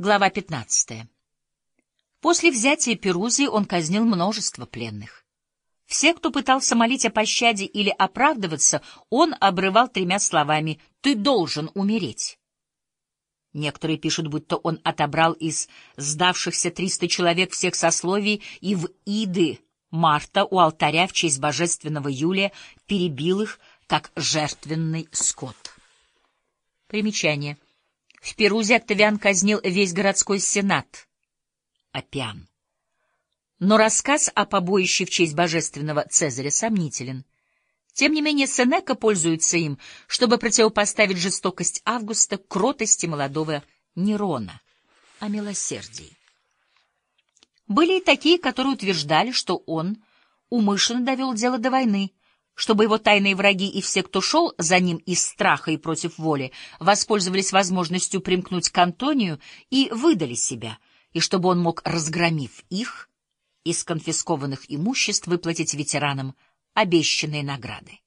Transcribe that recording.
Глава 15. После взятия Перузии он казнил множество пленных. Все, кто пытался молить о пощаде или оправдываться, он обрывал тремя словами «ты должен умереть». Некоторые пишут, будто он отобрал из сдавшихся триста человек всех сословий и в Иды Марта у алтаря в честь божественного Юлия перебил их, как жертвенный скот. Примечание. В Перузе Октавиан казнил весь городской сенат. Опиан. Но рассказ о побоище в честь божественного Цезаря сомнителен. Тем не менее, Сенека пользуется им, чтобы противопоставить жестокость Августа кротости молодого Нерона о милосердии. Были и такие, которые утверждали, что он умышленно довел дело до войны, чтобы его тайные враги и все, кто шел за ним из страха и против воли, воспользовались возможностью примкнуть к Антонию и выдали себя, и чтобы он мог, разгромив их, из конфискованных имуществ выплатить ветеранам обещанные награды.